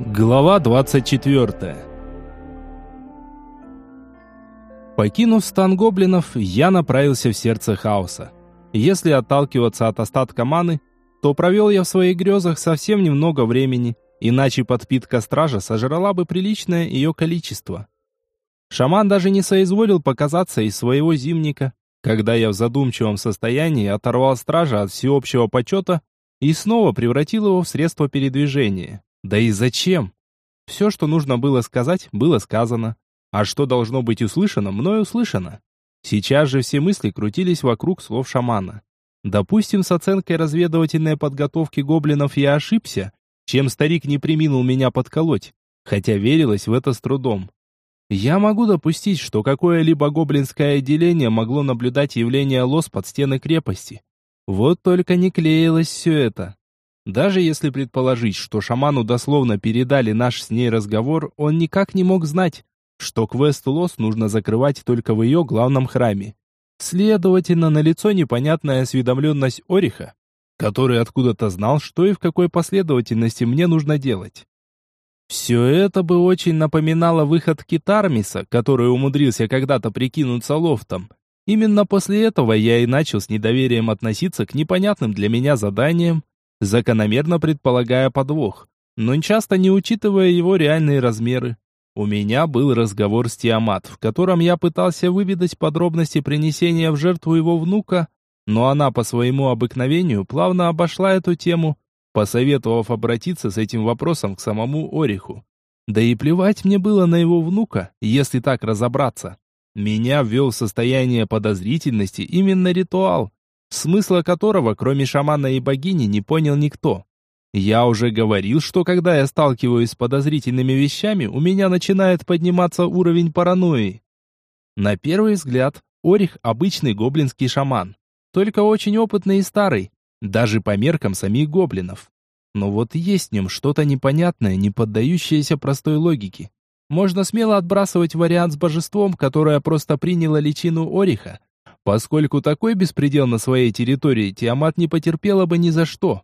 Глава 24 Покинув стан гоблинов, я направился в сердце хаоса. Если отталкиваться от остатка маны, то провел я в своих грезах совсем немного времени, иначе подпитка стража сожрала бы приличное ее количество. Шаман даже не соизволил показаться из своего зимника, когда я в задумчивом состоянии оторвал стража от всеобщего почета и снова превратил его в средство передвижения. Да и зачем? Все, что нужно было сказать, было сказано. А что должно быть услышано, мною услышано. Сейчас же все мысли крутились вокруг слов шамана. Допустим, с оценкой разведывательной подготовки гоблинов я ошибся, чем старик не приминул меня подколоть, хотя верилось в это с трудом. Я могу допустить, что какое-либо гоблинское отделение могло наблюдать явление лос под стены крепости. Вот только не клеилось все это. Даже если предположить, что шаману дословно передали наш с ней разговор, он никак не мог знать, что квест Лос нужно закрывать только в ее главном храме. Следовательно, налицо непонятная осведомленность Ориха, который откуда-то знал, что и в какой последовательности мне нужно делать. Все это бы очень напоминало выход Китармиса, который умудрился когда-то прикинуться лофтом. Именно после этого я и начал с недоверием относиться к непонятным для меня заданиям, закономерно предполагая подвох, но часто не учитывая его реальные размеры. У меня был разговор с Тиамат, в котором я пытался выведать подробности принесения в жертву его внука, но она по своему обыкновению плавно обошла эту тему, посоветовав обратиться с этим вопросом к самому Ориху. Да и плевать мне было на его внука, если так разобраться. Меня ввел в состояние подозрительности именно ритуал, смысла которого, кроме шамана и богини, не понял никто. Я уже говорил, что когда я сталкиваюсь с подозрительными вещами, у меня начинает подниматься уровень паранойи. На первый взгляд, Орих обычный гоблинский шаман, только очень опытный и старый, даже по меркам самих гоблинов. Но вот есть в нем что-то непонятное, не поддающееся простой логике. Можно смело отбрасывать вариант с божеством, которое просто приняло личину Ориха, поскольку такой беспредел на своей территории Тиамат не потерпела бы ни за что.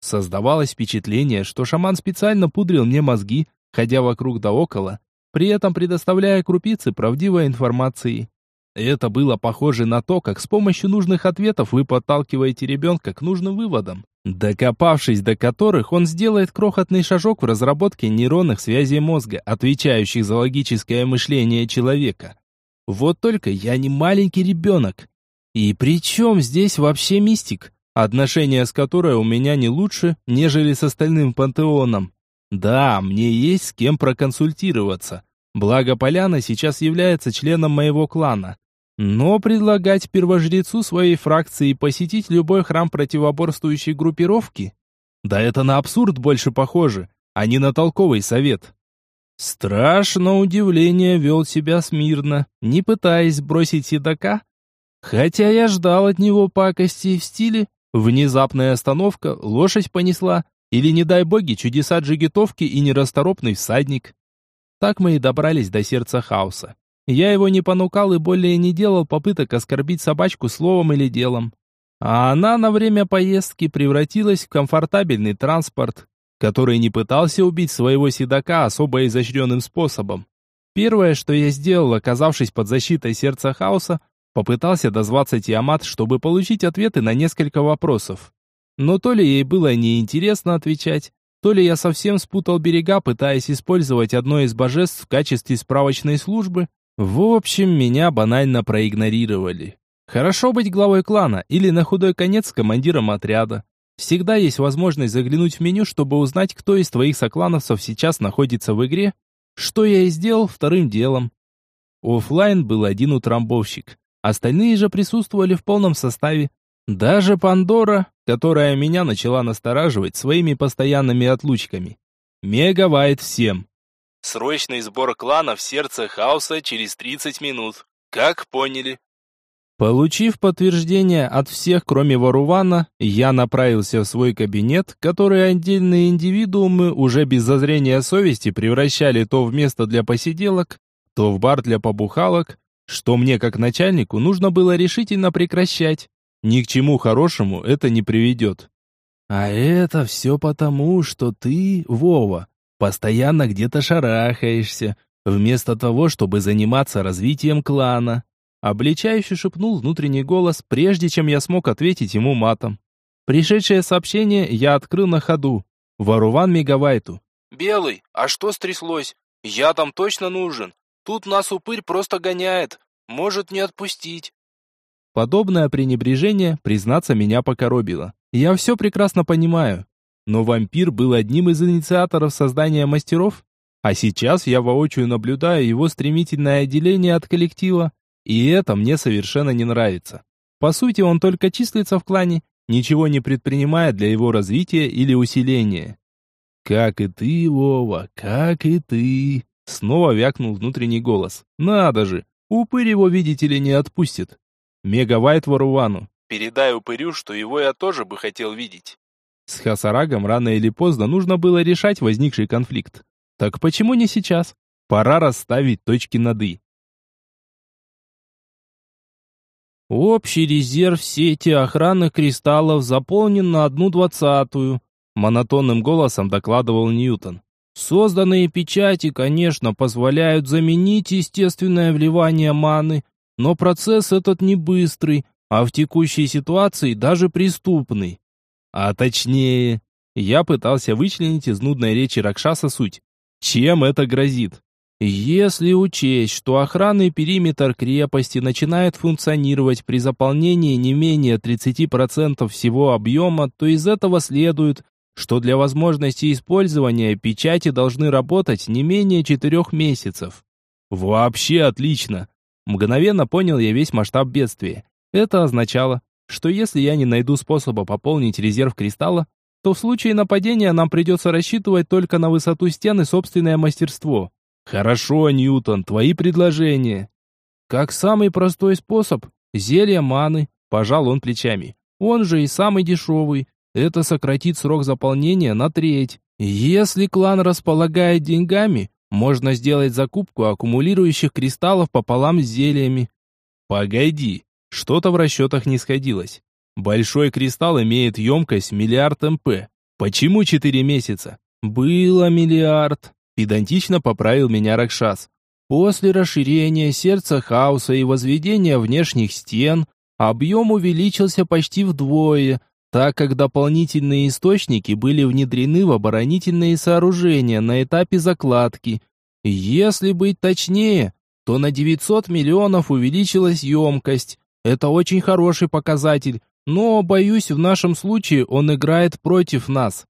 Создавалось впечатление, что шаман специально пудрил мне мозги, ходя вокруг да около, при этом предоставляя крупицы правдивой информации. Это было похоже на то, как с помощью нужных ответов вы подталкиваете ребенка к нужным выводам, докопавшись до которых он сделает крохотный шажок в разработке нейронных связей мозга, отвечающих за логическое мышление человека. Вот только я не маленький ребенок. И при чем здесь вообще мистик, отношения с которой у меня не лучше, нежели с остальным пантеоном? Да, мне есть с кем проконсультироваться. Благо Поляна сейчас является членом моего клана. Но предлагать первожрецу своей фракции посетить любой храм противоборствующей группировки? Да это на абсурд больше похоже, а не на толковый совет. Страж, на удивление, вел себя смирно, не пытаясь бросить седока. Хотя я ждал от него пакости в стиле «внезапная остановка, лошадь понесла» или, не дай боги, чудеса джигитовки и нерасторопный всадник. Так мы и добрались до сердца хаоса. Я его не понукал и более не делал попыток оскорбить собачку словом или делом. А она на время поездки превратилась в комфортабельный транспорт, который не пытался убить своего седока особо изощренным способом. Первое, что я сделал, оказавшись под защитой сердца хаоса, попытался дозваться Тиамат, чтобы получить ответы на несколько вопросов. Но то ли ей было неинтересно отвечать, то ли я совсем спутал берега, пытаясь использовать одно из божеств в качестве справочной службы. В общем, меня банально проигнорировали. Хорошо быть главой клана или на худой конец командиром отряда. Всегда есть возможность заглянуть в меню, чтобы узнать, кто из твоих соклановцев сейчас находится в игре, что я и сделал вторым делом. Оффлайн был один утрамбовщик, остальные же присутствовали в полном составе. Даже Пандора, которая меня начала настораживать своими постоянными отлучками. Мегавайт всем. Срочный сбор клана в сердце хаоса через 30 минут. Как поняли? Получив подтверждение от всех, кроме Варувана, я направился в свой кабинет, который отдельные индивидуумы уже без зазрения совести превращали то в место для посиделок, то в бар для побухалок, что мне как начальнику нужно было решительно прекращать. Ни к чему хорошему это не приведет. А это все потому, что ты, Вова, Постоянно где-то шарахаешься, вместо того, чтобы заниматься развитием клана. Обличающе шепнул внутренний голос, прежде чем я смог ответить ему матом. Пришедшее сообщение я открыл на ходу. Варуван Мегавайту. «Белый, а что стряслось? Я там точно нужен. Тут нас упырь просто гоняет. Может не отпустить». Подобное пренебрежение, признаться, меня покоробило. Я все прекрасно понимаю. Но вампир был одним из инициаторов создания мастеров, а сейчас я воочию наблюдаю его стремительное отделение от коллектива, и это мне совершенно не нравится. По сути, он только числится в клане, ничего не предпринимая для его развития или усиления. «Как и ты, Вова, как и ты!» Снова вякнул внутренний голос. «Надо же! Упырь его, видите ли, не отпустит. Мегавайт Варувану. Передай упырю, что его я тоже бы хотел видеть. С Хасарагом рано или поздно нужно было решать возникший конфликт. Так почему не сейчас? Пора расставить точки над «и». Общий резерв сети охранных кристаллов заполнен на одну двадцатую, монотонным голосом докладывал Ньютон. Созданные печати, конечно, позволяют заменить естественное вливание маны, но процесс этот не быстрый, а в текущей ситуации даже преступный. А точнее, я пытался вычленить из нудной речи Ракшаса суть. Чем это грозит? Если учесть, что охранный периметр крепости начинает функционировать при заполнении не менее 30% всего объема, то из этого следует, что для возможности использования печати должны работать не менее 4 месяцев. Вообще отлично. Мгновенно понял я весь масштаб бедствия. Это означало, что если я не найду способа пополнить резерв кристалла, то в случае нападения нам придется рассчитывать только на высоту стены собственное мастерство. Хорошо, Ньютон, твои предложения. Как самый простой способ, зелье маны, пожал он плечами. Он же и самый дешевый. Это сократит срок заполнения на треть. Если клан располагает деньгами, можно сделать закупку аккумулирующих кристаллов пополам с зельями. Погоди, что-то в расчетах не сходилось. Большой кристалл имеет емкость миллиард МП. Почему четыре месяца? Было миллиард. Педантично поправил меня Ракшас. После расширения сердца хаоса и возведения внешних стен, объем увеличился почти вдвое, так как дополнительные источники были внедрены в оборонительные сооружения на этапе закладки. Если быть точнее, то на 900 миллионов увеличилась емкость. Это очень хороший показатель, но, боюсь, в нашем случае он играет против нас.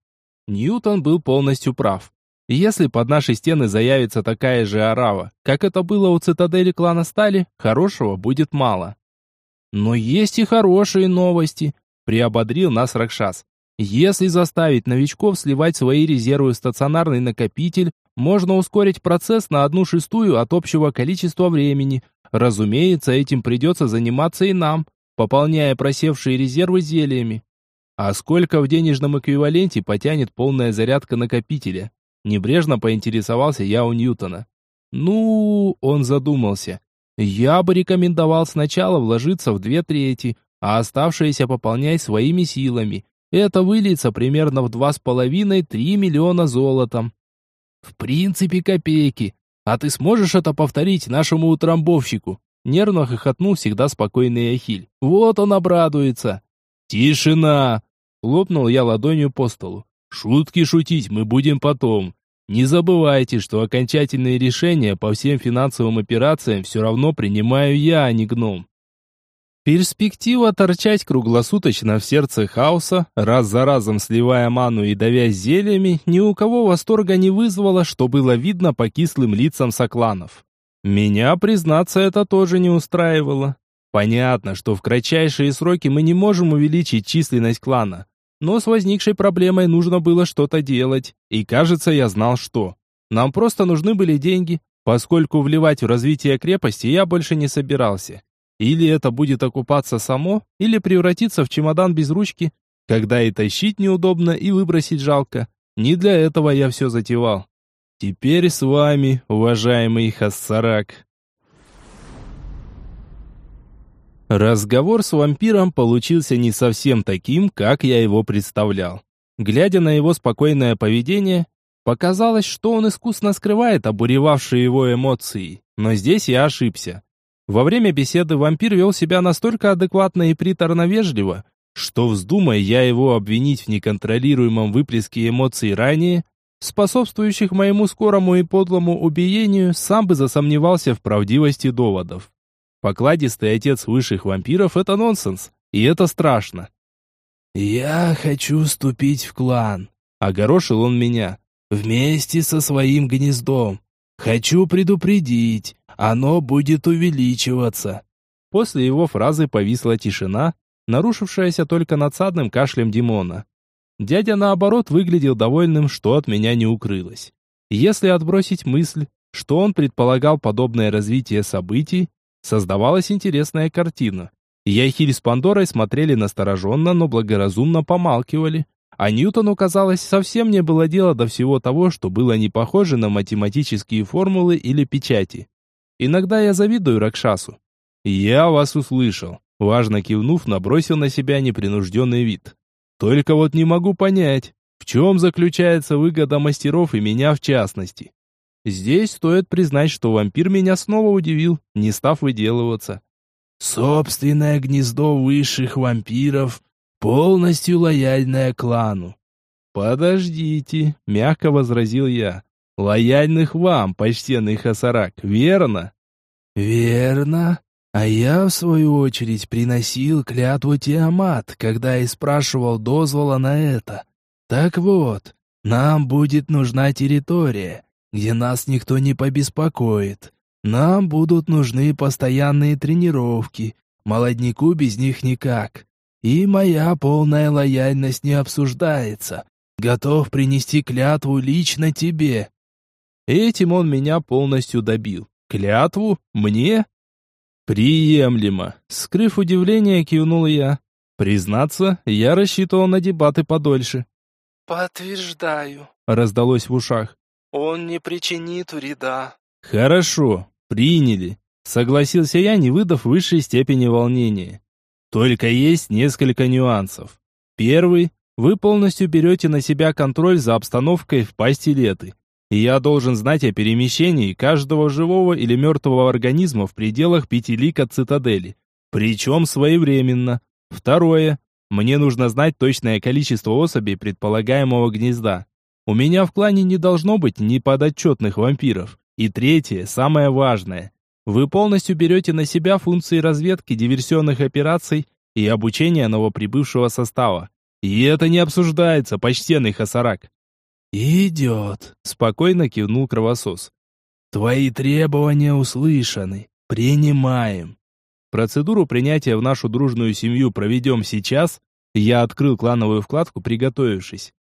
Ньютон был полностью прав. Если под наши стены заявится такая же арава, как это было у цитадели клана Стали, хорошего будет мало. Но есть и хорошие новости приободрил нас Ракшас. Если заставить новичков сливать свои резервы в стационарный накопитель, можно ускорить процесс на одну шестую от общего количества времени. Разумеется, этим придется заниматься и нам, пополняя просевшие резервы зельями. А сколько в денежном эквиваленте потянет полная зарядка накопителя? Небрежно поинтересовался я у Ньютона. Ну, он задумался. Я бы рекомендовал сначала вложиться в две трети, а оставшиеся пополняй своими силами. Это выльется примерно в два с половиной-три миллиона золотом. В принципе, копейки. А ты сможешь это повторить нашему утрамбовщику? Нервно хохотнул всегда спокойный Ахиль. Вот он обрадуется. Тишина! Хлопнул я ладонью по столу. Шутки шутить мы будем потом. Не забывайте, что окончательные решения по всем финансовым операциям все равно принимаю я, а не гном. Перспектива торчать круглосуточно в сердце хаоса, раз за разом сливая ману и давясь зельями, ни у кого восторга не вызвала, что было видно по кислым лицам сокланов. Меня, признаться, это тоже не устраивало. Понятно, что в кратчайшие сроки мы не можем увеличить численность клана, но с возникшей проблемой нужно было что-то делать, и кажется, я знал что. Нам просто нужны были деньги, поскольку вливать в развитие крепости я больше не собирался. Или это будет окупаться само, или превратиться в чемодан без ручки, когда и тащить неудобно, и выбросить жалко. Не для этого я все затевал. Теперь с вами, уважаемый Хассарак. Разговор с вампиром получился не совсем таким, как я его представлял. Глядя на его спокойное поведение, Показалось, что он искусно скрывает обуревавшие его эмоции, но здесь я ошибся. Во время беседы вампир вел себя настолько адекватно и приторно-вежливо, что, вздумая я его обвинить в неконтролируемом выплеске эмоций ранее, способствующих моему скорому и подлому убиению, сам бы засомневался в правдивости доводов. Покладистый отец высших вампиров – это нонсенс, и это страшно. «Я хочу вступить в клан», – огорошил он меня, – «вместе со своим гнездом. Хочу предупредить, оно будет увеличиваться». После его фразы повисла тишина, нарушившаяся только надсадным кашлем Димона. Дядя, наоборот, выглядел довольным, что от меня не укрылось. Если отбросить мысль, что он предполагал подобное развитие событий, создавалась интересная картина. Яхиль с Пандорой смотрели настороженно, но благоразумно помалкивали, а Ньютону, казалось, совсем не было дела до всего того, что было не похоже на математические формулы или печати. Иногда я завидую Ракшасу. «Я вас услышал», — важно кивнув, набросил на себя непринужденный вид. «Только вот не могу понять, в чем заключается выгода мастеров и меня в частности. Здесь стоит признать, что вампир меня снова удивил, не став выделываться. Собственное гнездо высших вампиров, полностью лояльное клану. Подождите, мягко возразил я. Лояльных вам, почтенный Хасарак, верно? Верно. А я, в свою очередь, приносил клятву Тиамат, когда и спрашивал дозвола на это. Так вот, нам будет нужна территория, где нас никто не побеспокоит. Нам будут нужны постоянные тренировки, молодняку без них никак. И моя полная лояльность не обсуждается. Готов принести клятву лично тебе. Этим он меня полностью добил. Клятву? Мне? Приемлемо. Скрыв удивление, кивнул я. Признаться, я рассчитывал на дебаты подольше. «Подтверждаю», — раздалось в ушах. «Он не причинит вреда». «Хорошо, приняли», — согласился я, не выдав высшей степени волнения. «Только есть несколько нюансов. Первый, вы полностью берете на себя контроль за обстановкой в пасти леты и я должен знать о перемещении каждого живого или мертвого организма в пределах пяти лик от цитадели. Причем своевременно. Второе. Мне нужно знать точное количество особей предполагаемого гнезда. У меня в клане не должно быть неподотчетных вампиров. И третье, самое важное. Вы полностью берете на себя функции разведки диверсионных операций и обучения новоприбывшего состава. И это не обсуждается, почтенный Хасарак. «Идет», — спокойно кивнул кровосос. «Твои требования услышаны. Принимаем». Процедуру принятия в нашу дружную семью проведем сейчас. Я открыл клановую вкладку, приготовившись.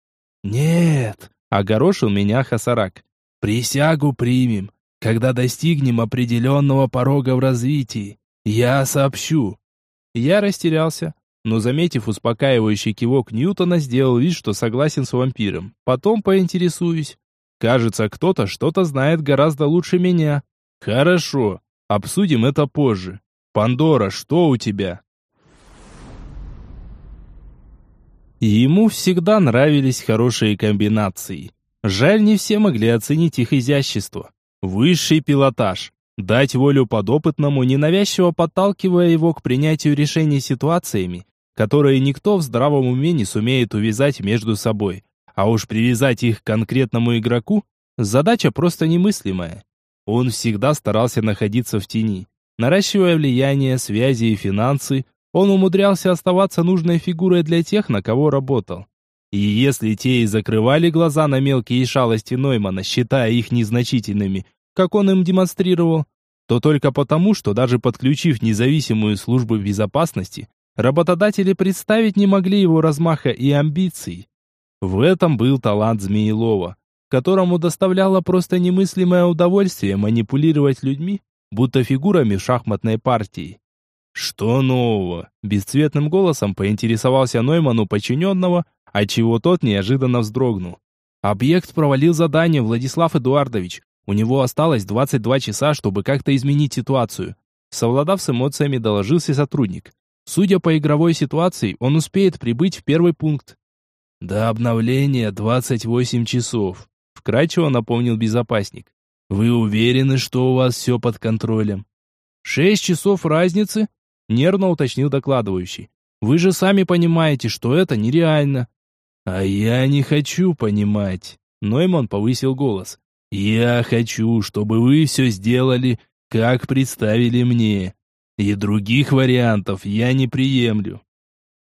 «Нет», — огорошил меня Хасарак. «Присягу примем, когда достигнем определенного порога в развитии. Я сообщу». Я растерялся но, заметив успокаивающий кивок Ньютона, сделал вид, что согласен с вампиром. Потом поинтересуюсь. Кажется, кто-то что-то знает гораздо лучше меня. Хорошо, обсудим это позже. Пандора, что у тебя? Ему всегда нравились хорошие комбинации. Жаль, не все могли оценить их изящество. Высший пилотаж. Дать волю подопытному, ненавязчиво подталкивая его к принятию решений ситуациями, которые никто в здравом уме не сумеет увязать между собой. А уж привязать их к конкретному игроку – задача просто немыслимая. Он всегда старался находиться в тени. Наращивая влияние, связи и финансы, он умудрялся оставаться нужной фигурой для тех, на кого работал. И если те и закрывали глаза на мелкие шалости Ноймана, считая их незначительными, как он им демонстрировал, то только потому, что даже подключив независимую службу безопасности, Работодатели представить не могли его размаха и амбиций. В этом был талант Змеелова, которому доставляло просто немыслимое удовольствие манипулировать людьми, будто фигурами в шахматной партии. «Что нового?» – бесцветным голосом поинтересовался Нойман у подчиненного, отчего тот неожиданно вздрогнул. «Объект провалил задание, Владислав Эдуардович. У него осталось 22 часа, чтобы как-то изменить ситуацию». Совладав с эмоциями, доложился сотрудник. Судя по игровой ситуации, он успеет прибыть в первый пункт. До обновления 28 часов. Вкратчиво напомнил безопасник. Вы уверены, что у вас все под контролем? Шесть часов разницы? Нервно уточнил докладывающий. Вы же сами понимаете, что это нереально. А я не хочу понимать. Нойман повысил голос. Я хочу, чтобы вы все сделали, как представили мне. И других вариантов я не приемлю.